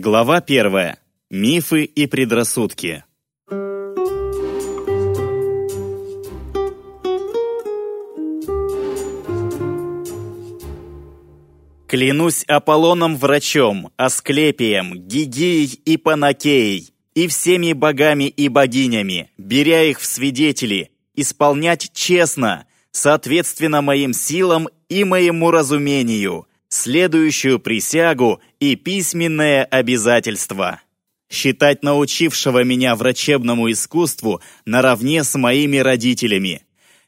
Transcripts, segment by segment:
Глава первая. Мифы и предрассудки. Клянусь Аполлоном-врачом, Асклепием, Гигией и Панакеей, и всеми богами и богинями, беря их в свидетели, исполнять честно, соответственно моим силам и моему разумению, следующую присягу и письменное обязательство. Считать научившего меня врачебному искусству наравне с моими родителями,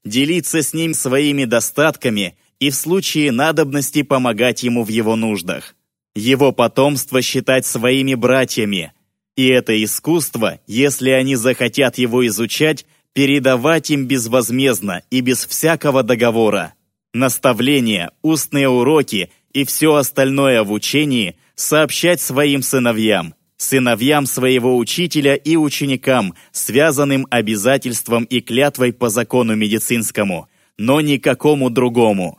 делиться с ним своими достатками и в случае надобности помогать ему в его нуждах. Его потомство считать своими братьями. И это искусство, если они захотят его изучать, передавать им безвозмездно и без всякого договора. Наставления, устные уроки и все остальное в учении сообщать своим сыновьям, сыновьям своего учителя и ученикам, связанным обязательством и клятвой по закону медицинскому, но никакому другому.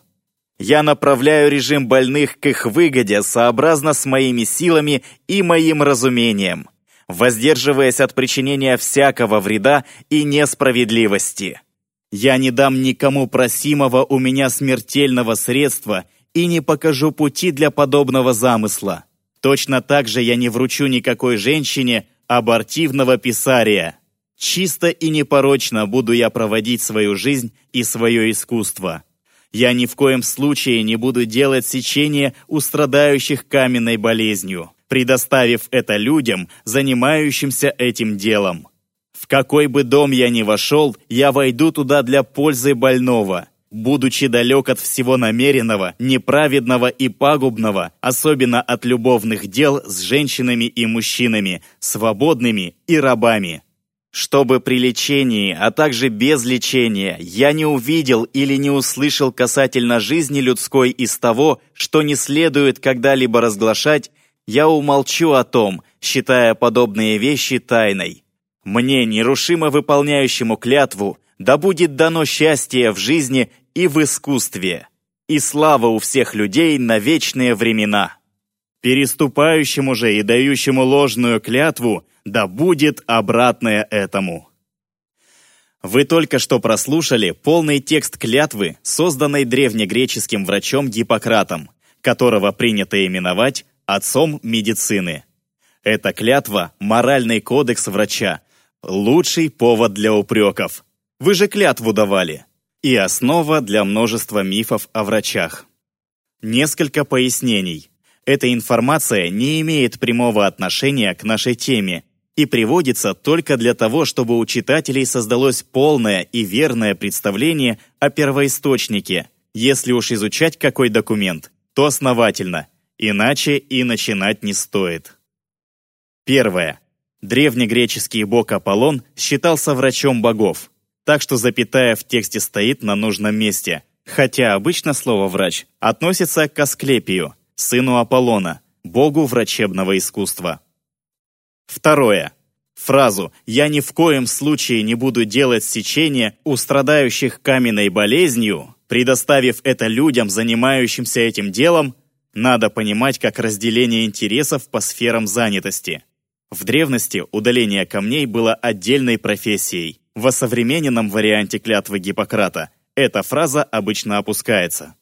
Я направляю режим больных к их выгоде сообразно с моими силами и моим разумением, воздерживаясь от причинения всякого вреда и несправедливости. Я не дам никому просимого у меня смертельного средства и не покажу пути для подобного замысла. Точно так же я не вручу никакой женщине абортивного писария. Чисто и непорочно буду я проводить свою жизнь и свое искусство. Я ни в коем случае не буду делать сечение у страдающих каменной болезнью, предоставив это людям, занимающимся этим делом. В какой бы дом я ни вошел, я войду туда для пользы больного, будучи далек от всего намеренного, неправедного и пагубного, особенно от любовных дел с женщинами и мужчинами, свободными и рабами чтобы при лечении, а также без лечения, я не увидел или не услышал касательно жизни людской из того, что не следует когда-либо разглашать, я умолчу о том, считая подобные вещи тайной. Мне, нерушимо выполняющему клятву, да будет дано счастье в жизни и в искусстве, и слава у всех людей на вечные времена. Переступающему же и дающему ложную клятву да будет обратное этому. Вы только что прослушали полный текст клятвы, созданной древнегреческим врачом Гиппократом, которого принято именовать отцом медицины. Эта клятва – моральный кодекс врача, лучший повод для упреков. Вы же клятву давали. И основа для множества мифов о врачах. Несколько пояснений. Эта информация не имеет прямого отношения к нашей теме и приводится только для того, чтобы у читателей создалось полное и верное представление о первоисточнике. Если уж изучать какой документ, то основательно, иначе и начинать не стоит. Первое. Древнегреческий бог Аполлон считался врачом богов, так что запятая в тексте стоит на нужном месте, хотя обычно слово «врач» относится к Асклепию, сыну Аполлона, богу врачебного искусства. Второе. Фразу «я ни в коем случае не буду делать сечение у страдающих каменной болезнью», предоставив это людям, занимающимся этим делом, надо понимать как разделение интересов по сферам занятости. В древности удаление камней было отдельной профессией. В осовремененном варианте клятвы Гиппократа эта фраза обычно опускается.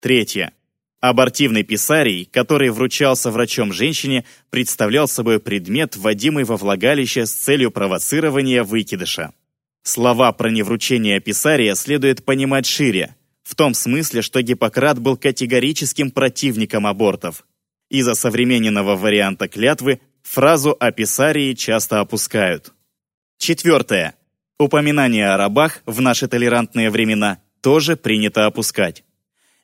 Третье. Абортивный писарий, который вручался врачом женщине, представлял собой предмет, вводимый во влагалище с целью провоцирования выкидыша. Слова про невручение писария следует понимать шире, в том смысле, что Гиппократ был категорическим противником абортов. Из-за современного варианта клятвы фразу о писарии часто опускают. Четвертое. Упоминание о рабах в наши толерантные времена тоже принято опускать.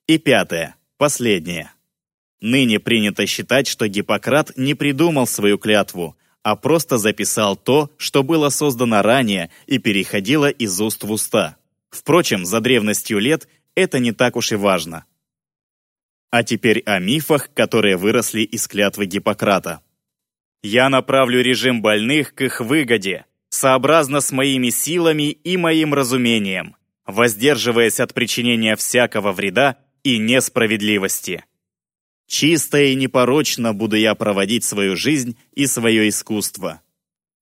И пятое. Последнее. Ныне принято считать, что Гиппократ не придумал свою клятву, а просто записал то, что было создано ранее и переходило из уст в уста. Впрочем, за древностью лет это не так уж и важно. А теперь о мифах, которые выросли из клятвы Гиппократа. «Я направлю режим больных к их выгоде, сообразно с моими силами и моим разумением, воздерживаясь от причинения всякого вреда и несправедливости. Чисто и непорочно буду я проводить свою жизнь и свое искусство.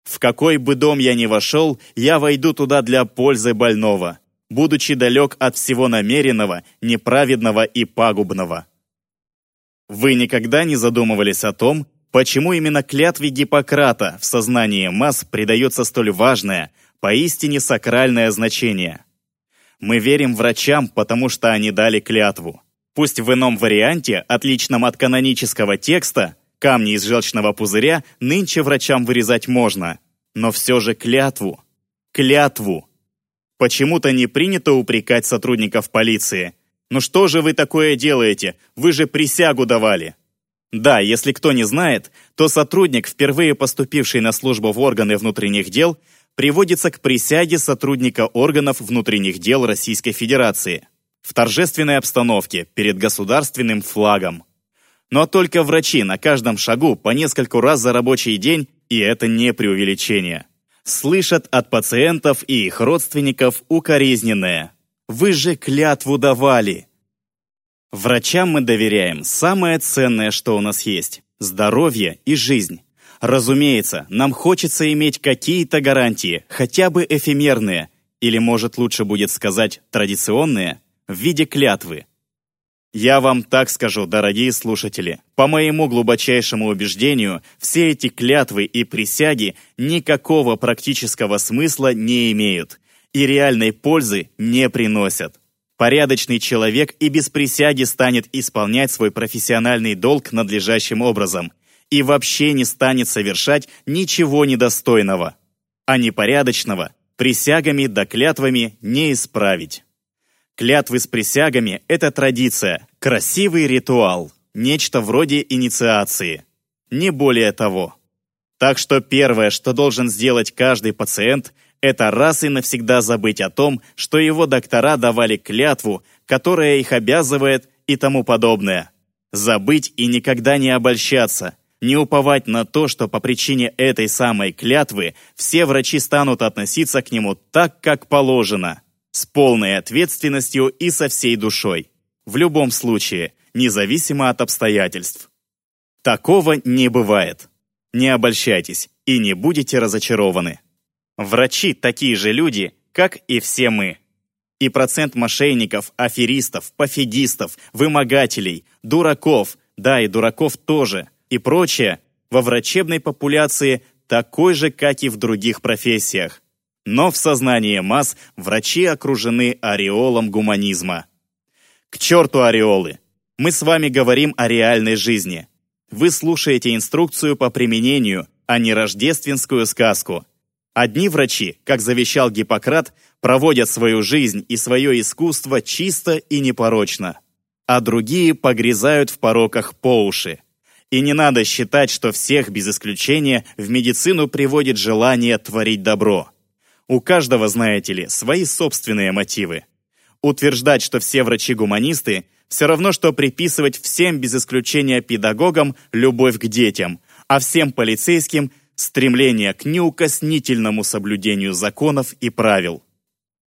В какой бы дом я ни вошел, я войду туда для пользы больного, будучи далек от всего намеренного, неправедного и пагубного. Вы никогда не задумывались о том, почему именно клятве Гиппократа в сознании масс придается столь важное, поистине сакральное значение? Мы верим врачам, потому что они дали клятву. Пусть в ином варианте, отличном от канонического текста, камни из желчного пузыря нынче врачам вырезать можно, но все же клятву. Клятву. Почему-то не принято упрекать сотрудников полиции. «Ну что же вы такое делаете? Вы же присягу давали!» Да, если кто не знает, то сотрудник, впервые поступивший на службу в органы внутренних дел, приводится к присяге сотрудника органов внутренних дел Российской Федерации в торжественной обстановке перед государственным флагом. Но только врачи на каждом шагу по нескольку раз за рабочий день, и это не преувеличение, слышат от пациентов и их родственников укоризненное. «Вы же клятву давали!» Врачам мы доверяем самое ценное, что у нас есть – здоровье и жизнь. Разумеется, нам хочется иметь какие-то гарантии, хотя бы эфемерные, или, может, лучше будет сказать, традиционные, в виде клятвы. Я вам так скажу, дорогие слушатели, по моему глубочайшему убеждению, все эти клятвы и присяги никакого практического смысла не имеют и реальной пользы не приносят. Порядочный человек и без присяги станет исполнять свой профессиональный долг надлежащим образом и вообще не станет совершать ничего недостойного. А непорядочного присягами да клятвами не исправить. Клятвы с присягами – это традиция, красивый ритуал, нечто вроде инициации. Не более того. Так что первое, что должен сделать каждый пациент – это раз и навсегда забыть о том, что его доктора давали клятву, которая их обязывает и тому подобное. Забыть и никогда не обольщаться, не уповать на то, что по причине этой самой клятвы все врачи станут относиться к нему так, как положено, с полной ответственностью и со всей душой. В любом случае, независимо от обстоятельств. Такого не бывает. Не обольщайтесь и не будете разочарованы. Врачи такие же люди, как и все мы. И процент мошенников, аферистов, пофигистов, вымогателей, дураков, да и дураков тоже, и прочее, во врачебной популяции такой же, как и в других профессиях. Но в сознании масс врачи окружены ореолом гуманизма. К черту ореолы! Мы с вами говорим о реальной жизни. Вы слушаете инструкцию по применению, а не рождественскую сказку. Одни врачи, как завещал Гиппократ, проводят свою жизнь и свое искусство чисто и непорочно, а другие погрязают в пороках по уши. И не надо считать, что всех без исключения в медицину приводит желание творить добро. У каждого, знаете ли, свои собственные мотивы. Утверждать, что все врачи-гуманисты, все равно, что приписывать всем без исключения педагогам любовь к детям, а всем полицейским – стремление к неукоснительному соблюдению законов и правил.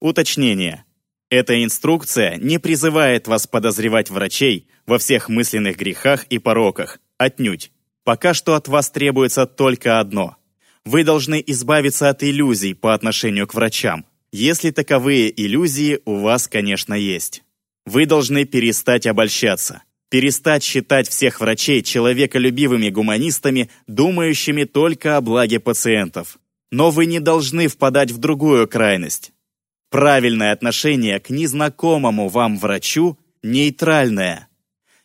Уточнение. Эта инструкция не призывает вас подозревать врачей во всех мысленных грехах и пороках, отнюдь. Пока что от вас требуется только одно. Вы должны избавиться от иллюзий по отношению к врачам, если таковые иллюзии у вас, конечно, есть. Вы должны перестать обольщаться, перестать считать всех врачей человеколюбивыми гуманистами, думающими только о благе пациентов. Но вы не должны впадать в другую крайность. Правильное отношение к незнакомому вам врачу нейтральное.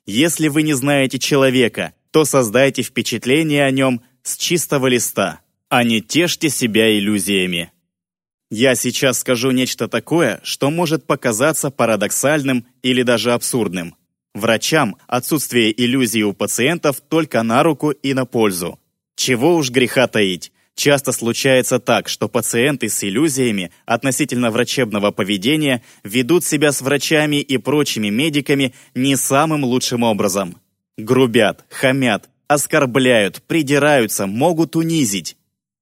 Если вы не знаете человека, то создайте впечатление о нем с чистого листа, а не тешьте себя иллюзиями. Я сейчас скажу нечто такое, что может показаться парадоксальным или даже абсурдным – Врачам отсутствие иллюзий у пациентов только на руку и на пользу. Чего уж греха таить. Часто случается так, что пациенты с иллюзиями относительно врачебного поведения ведут себя с врачами и прочими медиками не самым лучшим образом. Грубят, хамят, оскорбляют, придираются, могут унизить.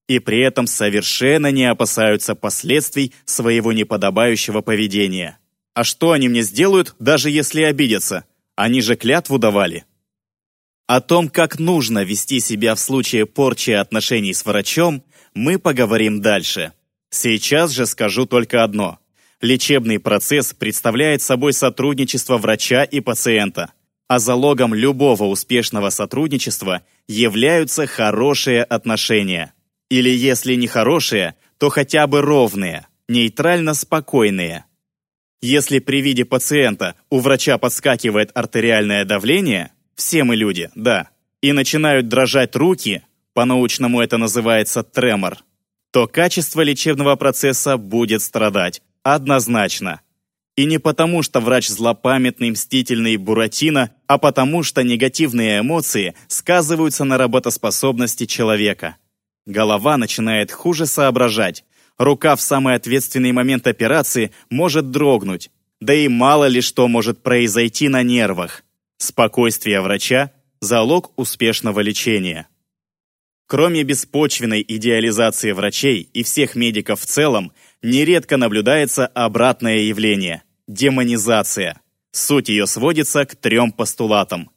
И при этом совершенно не опасаются последствий своего неподобающего поведения. А что они мне сделают, даже если обидятся? Они же клятву давали. О том, как нужно вести себя в случае порчи отношений с врачом, мы поговорим дальше. Сейчас же скажу только одно. Лечебный процесс представляет собой сотрудничество врача и пациента, а залогом любого успешного сотрудничества являются хорошие отношения. Или если не хорошие, то хотя бы ровные, нейтрально спокойные. Если при виде пациента у врача подскакивает артериальное давление – все мы люди, да. И начинают дрожать руки, по-научному это называется тремор, то качество лечебного процесса будет страдать. Однозначно. И не потому, что врач злопамятный, мстительный Буратино, а потому, что негативные эмоции сказываются на работоспособности человека. Голова начинает хуже соображать. Рука в самый ответственный момент операции может дрогнуть. Да и мало ли что может произойти на нервах. Спокойствие врача – залог успешного лечения. Кроме беспочвенной идеализации врачей и всех медиков в целом, нередко наблюдается обратное явление – демонизация. Суть ее сводится к трем постулатам.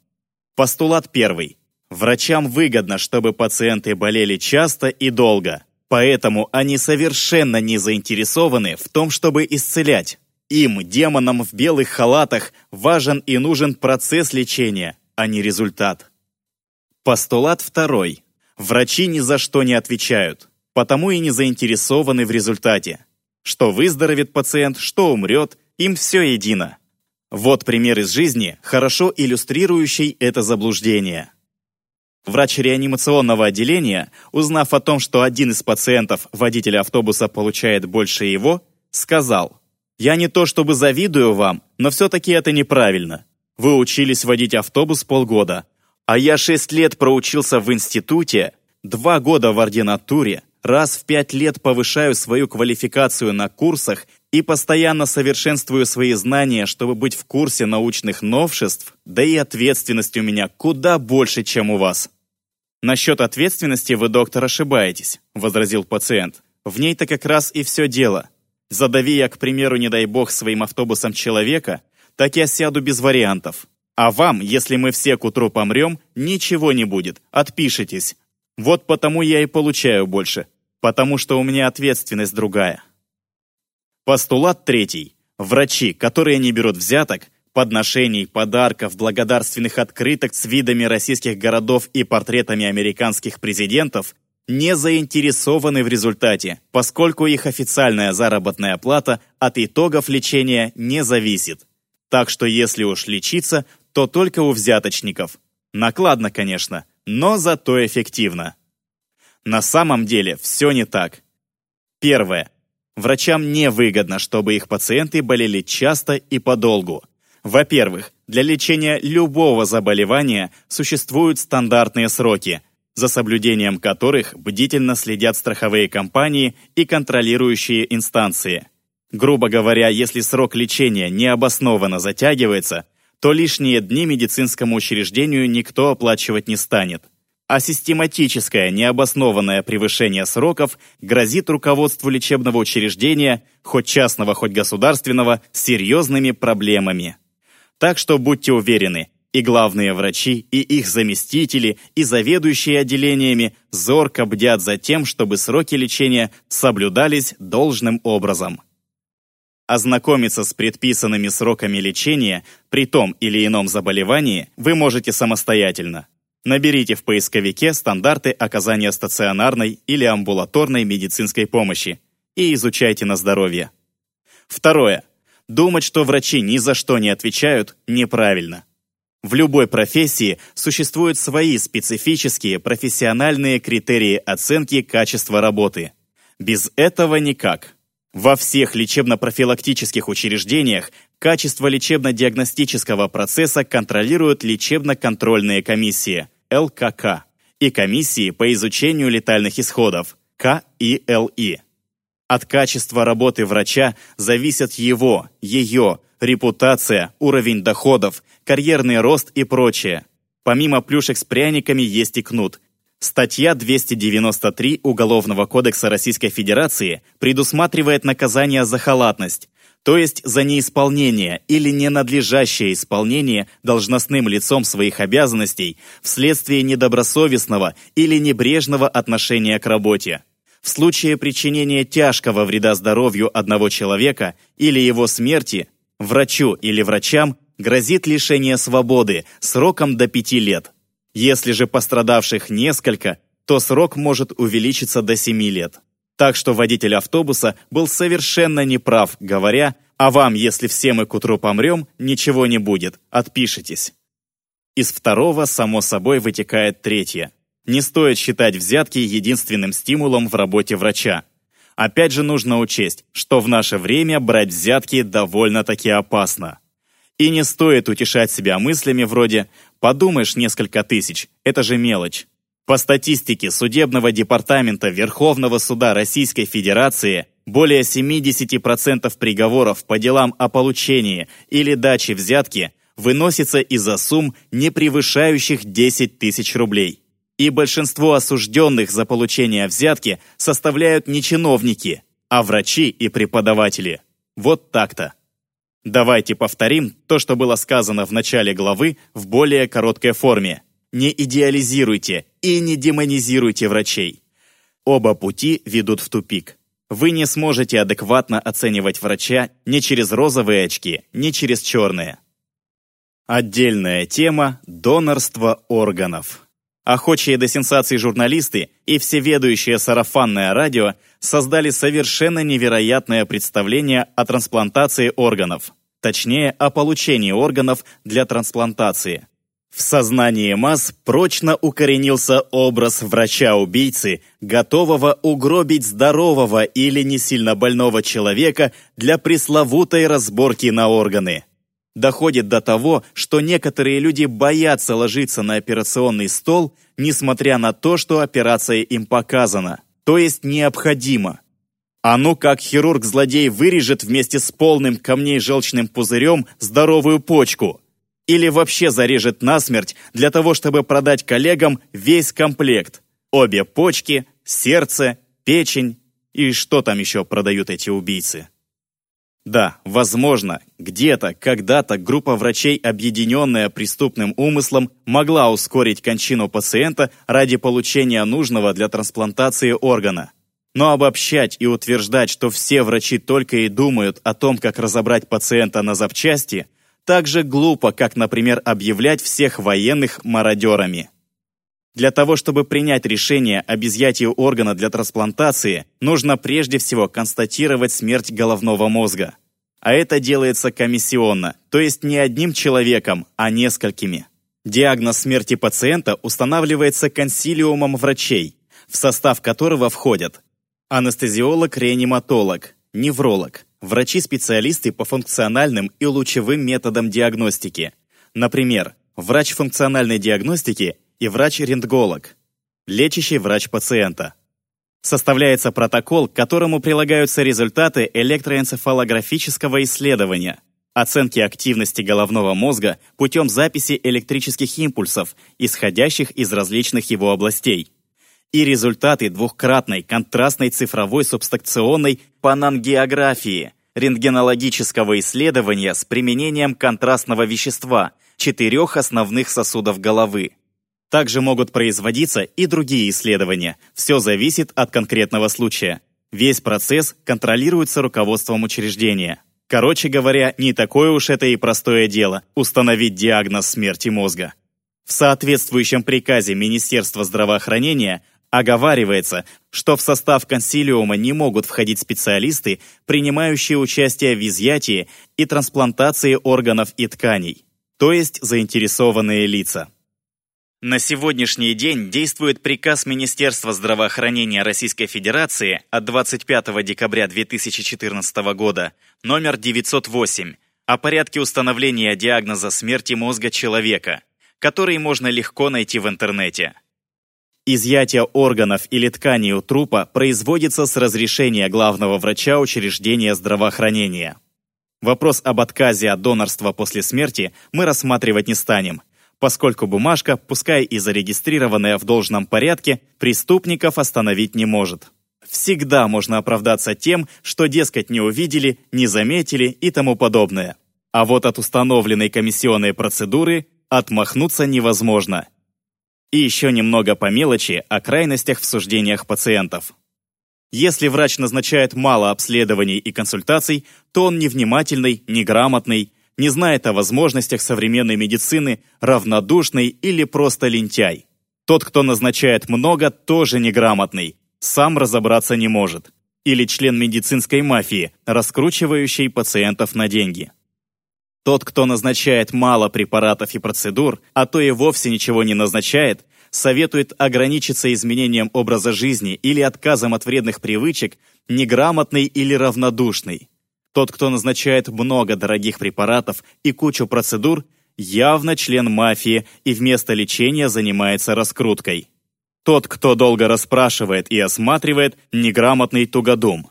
Постулат первый. Врачам выгодно, чтобы пациенты болели часто и долго, поэтому они совершенно не заинтересованы в том, чтобы исцелять. Им, демонам в белых халатах, важен и нужен процесс лечения, а не результат. Постулат второй. Врачи ни за что не отвечают, потому и не заинтересованы в результате. Что выздоровеет пациент, что умрет, им все едино. Вот пример из жизни, хорошо иллюстрирующий это заблуждение. Врач реанимационного отделения, узнав о том, что один из пациентов, водителя автобуса, получает больше его, сказал – я не то чтобы завидую вам, но все-таки это неправильно. Вы учились водить автобус полгода, а я шесть лет проучился в институте, два года в ординатуре, раз в пять лет повышаю свою квалификацию на курсах и постоянно совершенствую свои знания, чтобы быть в курсе научных новшеств, да и ответственность у меня куда больше, чем у вас. «Насчет ответственности вы, доктор, ошибаетесь», — возразил пациент. «В ней-то как раз и все дело. Задави я, к примеру, не дай бог, своим автобусом человека, так я сяду без вариантов. А вам, если мы все к утру помрем, ничего не будет, отпишитесь. Вот потому я и получаю больше, потому что у меня ответственность другая. Постулат третий. Врачи, которые не берут взяток, подношений, подарков, благодарственных открыток с видами российских городов и портретами американских президентов, не заинтересованы в результате, поскольку их официальная заработная плата от итогов лечения не зависит. Так что если уж лечиться, то только у взяточников. Накладно, конечно, но зато эффективно. На самом деле все не так. Первое. Врачам невыгодно, чтобы их пациенты болели часто и подолгу. Во-первых, для лечения любого заболевания существуют стандартные сроки – за соблюдением которых бдительно следят страховые компании и контролирующие инстанции. Грубо говоря, если срок лечения необоснованно затягивается, то лишние дни медицинскому учреждению никто оплачивать не станет. А систематическое необоснованное превышение сроков грозит руководству лечебного учреждения, хоть частного, хоть государственного, серьезными проблемами. Так что будьте уверены, и главные врачи, и их заместители, и заведующие отделениями зорко бдят за тем, чтобы сроки лечения соблюдались должным образом. Ознакомиться с предписанными сроками лечения при том или ином заболевании вы можете самостоятельно. Наберите в поисковике стандарты оказания стационарной или амбулаторной медицинской помощи и изучайте на здоровье. Второе. Думать, что врачи ни за что не отвечают, неправильно. В любой профессии существуют свои специфические профессиональные критерии оценки качества работы. Без этого никак. Во всех лечебно-профилактических учреждениях качество лечебно-диагностического процесса контролируют лечебно-контрольные комиссии ЛКК и комиссии по изучению летальных исходов КИЛИ. От качества работы врача зависят его, ее, репутация, уровень доходов, карьерный рост и прочее. Помимо плюшек с пряниками есть и кнут. Статья 293 Уголовного кодекса Российской Федерации предусматривает наказание за халатность, то есть за неисполнение или ненадлежащее исполнение должностным лицом своих обязанностей вследствие недобросовестного или небрежного отношения к работе. В случае причинения тяжкого вреда здоровью одного человека или его смерти, врачу или врачам грозит лишение свободы сроком до 5 лет. Если же пострадавших несколько, то срок может увеличиться до 7 лет. Так что водитель автобуса был совершенно неправ, говоря, а вам, если все мы к утру помрем, ничего не будет, отпишитесь. Из второго, само собой, вытекает третье. Не стоит считать взятки единственным стимулом в работе врача. Опять же нужно учесть, что в наше время брать взятки довольно-таки опасно. И не стоит утешать себя мыслями вроде «подумаешь несколько тысяч, это же мелочь». По статистике Судебного департамента Верховного суда Российской Федерации, более 70% приговоров по делам о получении или даче взятки выносится из-за сумм, не превышающих 10 тысяч рублей. И большинство осужденных за получение взятки составляют не чиновники, а врачи и преподаватели. Вот так-то. Давайте повторим то, что было сказано в начале главы в более короткой форме. Не идеализируйте и не демонизируйте врачей. Оба пути ведут в тупик. Вы не сможете адекватно оценивать врача ни через розовые очки, ни через черные. Отдельная тема – донорство органов. Охочие до сенсаций журналисты и всеведущее сарафанное радио создали совершенно невероятное представление о трансплантации органов, точнее, о получении органов для трансплантации. В сознании масс прочно укоренился образ врача-убийцы, готового угробить здорового или не сильно больного человека для пресловутой разборки на органы. Доходит до того, что некоторые люди боятся ложиться на операционный стол, несмотря на то, что операция им показана, то есть необходима. А ну как хирург-злодей вырежет вместе с полным камней желчным пузырем здоровую почку – или вообще зарежет насмерть для того, чтобы продать коллегам весь комплект. Обе почки, сердце, печень и что там еще продают эти убийцы. Да, возможно, где-то, когда-то группа врачей, объединенная преступным умыслом, могла ускорить кончину пациента ради получения нужного для трансплантации органа. Но обобщать и утверждать, что все врачи только и думают о том, как разобрать пациента на запчасти – так же глупо, как, например, объявлять всех военных мародерами. Для того, чтобы принять решение об изъятии органа для трансплантации, нужно прежде всего констатировать смерть головного мозга. А это делается комиссионно, то есть не одним человеком, а несколькими. Диагноз смерти пациента устанавливается консилиумом врачей, в состав которого входят анестезиолог-реаниматолог, невролог, врачи-специалисты по функциональным и лучевым методам диагностики. Например, врач функциональной диагностики и врач-рентголог, лечащий врач пациента. Составляется протокол, к которому прилагаются результаты электроэнцефалографического исследования, оценки активности головного мозга путем записи электрических импульсов, исходящих из различных его областей и результаты двухкратной контрастной цифровой субстракционной панангиографии, рентгенологического исследования с применением контрастного вещества четырех основных сосудов головы. Также могут производиться и другие исследования. Все зависит от конкретного случая. Весь процесс контролируется руководством учреждения. Короче говоря, не такое уж это и простое дело – установить диагноз смерти мозга. В соответствующем приказе Министерства здравоохранения Оговаривается, что в состав консилиума не могут входить специалисты, принимающие участие в изъятии и трансплантации органов и тканей, то есть заинтересованные лица. На сегодняшний день действует приказ Министерства здравоохранения Российской Федерации от 25 декабря 2014 года номер 908 о порядке установления диагноза смерти мозга человека, который можно легко найти в интернете. Изъятие органов или тканей у трупа производится с разрешения главного врача учреждения здравоохранения. Вопрос об отказе от донорства после смерти мы рассматривать не станем, поскольку бумажка, пускай и зарегистрированная в должном порядке, преступников остановить не может. всегда можно оправдаться тем, что, дескать, не увидели, не заметили и тому подобное. А вот от установленной комиссионной процедуры отмахнуться невозможно. И еще немного по мелочи о крайностях в суждениях пациентов. Если врач назначает мало обследований и консультаций, то он невнимательный, неграмотный, не знает о возможностях современной медицины, равнодушный или просто лентяй. Тот, кто назначает много, тоже неграмотный, сам разобраться не может. Или член медицинской мафии, раскручивающий пациентов на деньги. Тот, кто назначает мало препаратов и процедур, а то и вовсе ничего не назначает, советует ограничиться изменением образа жизни или отказом от вредных привычек, неграмотный или равнодушный. Тот, кто назначает много дорогих препаратов и кучу процедур, явно член мафии и вместо лечения занимается раскруткой. Тот, кто долго расспрашивает и осматривает, неграмотный тугодум.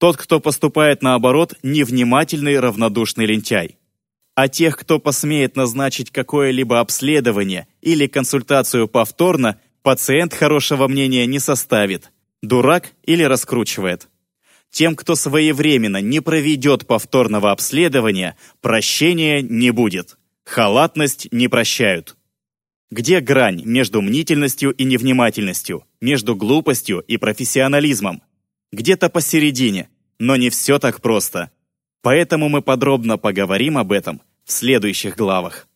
Тот, кто поступает наоборот, невнимательный равнодушный лентяй а тех, кто посмеет назначить какое-либо обследование или консультацию повторно, пациент хорошего мнения не составит. Дурак или раскручивает. Тем, кто своевременно не проведет повторного обследования, прощения не будет. Халатность не прощают. Где грань между мнительностью и невнимательностью, между глупостью и профессионализмом? Где-то посередине, но не все так просто. Поэтому мы подробно поговорим об этом в следующих главах.